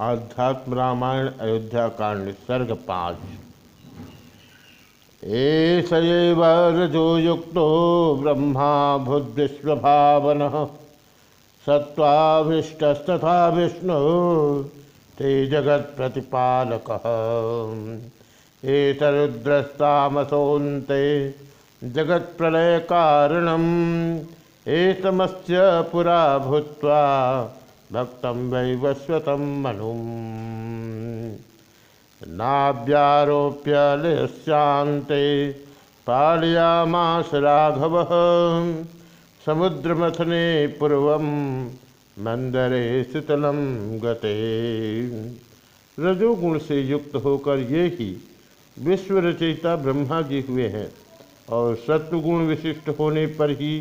आध्यात्म रामायण, अयोध्या कांड, सर्ग पाँच। एषव रजो युक्त ब्रह्मा भूद्विश्वभावन सत्वाभिष्टस्तथा विष्णु ते जगत प्रतिपालक एतरुद्रस्तामसोन्ते जगत प्रलय कारणम एतमस्य पुरा भूत्वा भक्त वैवस्वत मनु। नाभ्यारोप्य शांते पालयामास राघव। समुद्रमथने पूर्व मंदरे शीतलम गते। रजोगुण से युक्त होकर ये ही विश्व रचयिता ब्रह्मा जी हुए हैं और सत्वगुण विशिष्ट होने पर ही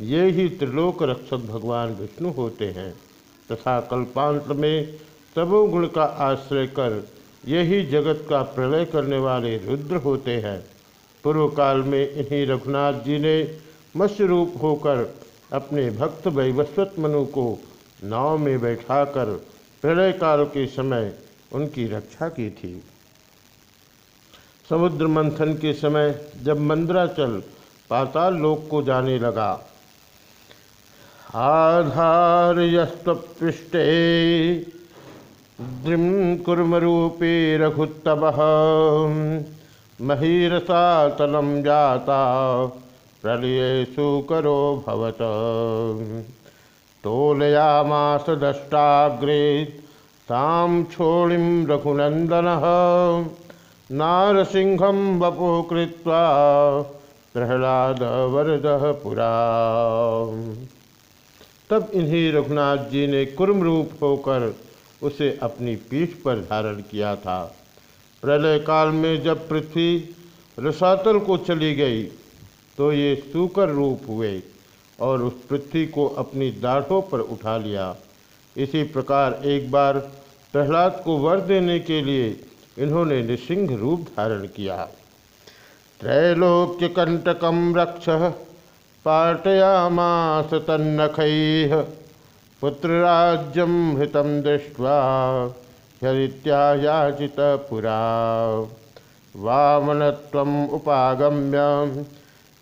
ये ही त्रिलोक रक्षक भगवान विष्णु होते हैं। तथा कल्पांत में तमोगुण का आश्रय कर यही जगत का प्रलय करने वाले रुद्र होते हैं। पूर्व काल में इन्हीं रघुनाथ जी ने मत्स्य रूप होकर अपने भक्त वैवस्वत मनु को नाव में बैठाकर प्रलय काल के समय उनकी रक्षा की थी। समुद्र मंथन के समय जब मंद्राचल पाताल लोक को जाने लगा आधार्यस्तपृष्ठे द्रिं कुर्मरूपे रघुत्तम। महीरसातलं जाता, प्रलयेषु करो भवत। तोलयामास दष्टाग्रे, तां क्षोणिं रघुनन्दनः। नारसिंहं वपो कृत्वा प्रह्लादवरदः पुरा। तब इन्हीं रघुनाथ जी ने कुर्म रूप होकर उसे अपनी पीठ पर धारण किया था। प्रलय काल में जब पृथ्वी रसातल को चली गई तो ये सूकर रूप हुए और उस पृथ्वी को अपनी दाढ़ों पर उठा लिया। इसी प्रकार एक बार प्रहलाद को वर देने के लिए इन्होंने नृसिंह रूप धारण किया। त्रैलोक्य कंटकम रक्ष पाटयामास तन्नखैः पुत्रराज्यं हृतं दृष्ट्वा पुरा। वामनत्वम् उपागम्य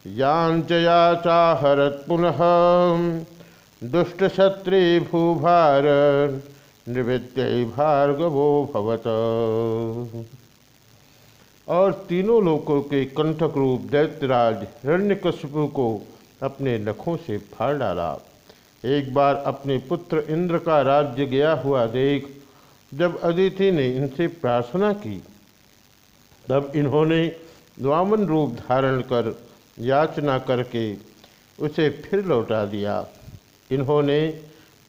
याञ्चया चाहरत् पुनः दुष्टक्षत्रिभूभार निवृत्त भार्गवो भवत। और तीनों लोकों के कंठक रूप दैत्यराज हिरण्यकश्यपु को अपने नखों से फाड़ डाला। एक बार अपने पुत्र इंद्र का राज्य गया हुआ देख, जब अदिति ने इनसे प्रार्थना की, तब इन्होंने द्वामन रूप धारण कर याचना करके उसे फिर लौटा दिया। इन्होंने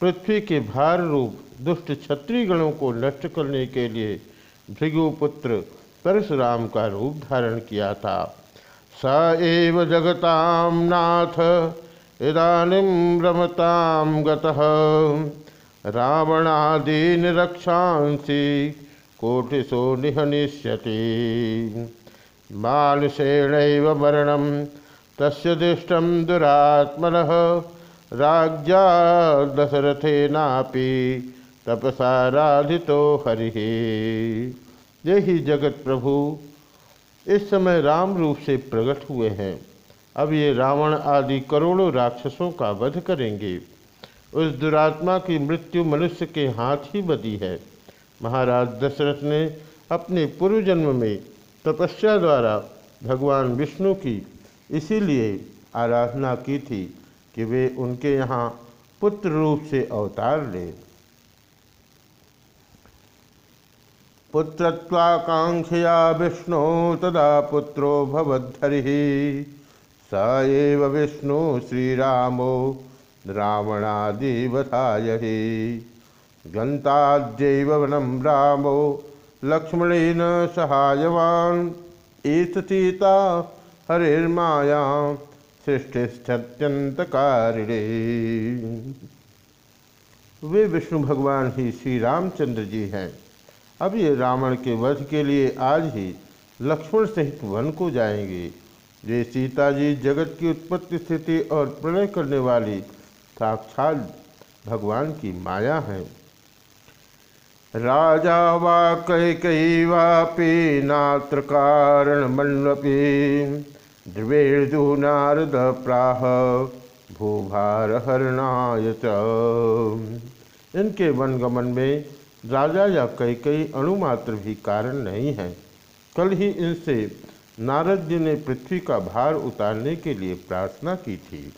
पृथ्वी के भार रूप दुष्ट क्षत्रिगणों को नष्ट करने के लिए भृगुपुत्र परशुराम का रूप धारण किया था। स एव जगतां नाथ, इदानीं रमतां गतः। रावणादीन रक्षांसि कोटिशो निहनिष्यति। मानुषेणैव मरणं, तस्य दिष्टं दुरात्मनः। राज्ञा दशरथेनापि तपसाराधितो हरिः। यही जगत प्रभु इस समय राम रूप से प्रकट हुए हैं। अब ये रावण आदि करोड़ों राक्षसों का वध करेंगे। उस दुरात्मा की मृत्यु मनुष्य के हाथ ही बदी है। महाराज दशरथ ने अपने पूर्व जन्म में तपस्या द्वारा भगवान विष्णु की इसीलिए आराधना की थी कि वे उनके यहाँ पुत्र रूप से अवतार लें। पुत्रत्वाकांक्षया विष्णु तदा पुत्रो भवद्धरि। स एव विष्णु श्रीरामो रावणादिवधाय गन्ताद्यैव वनं रामो लक्ष्मणेन सहायवान्। हरिर्मायां वे विष्णु भगवान ही श्री रामचंद्र जी हैं। अब ये रावण के वध के लिए आज ही लक्ष्मण सहित वन को जाएँगे। ये सीता जी जगत की उत्पत्ति स्थिति और प्रलय करने वाली साक्षात भगवान की माया है। राजा वा कई वापी नात्र कारण मण्वपी ध्रुवेर्दु नारद प्राह भूभार हरणाय इनके वनगमन में राजा या कई कई अणुमात्र भी कारण नहीं है। कल ही इनसे नारद जी ने पृथ्वी का भार उतारने के लिए प्रार्थना की थी।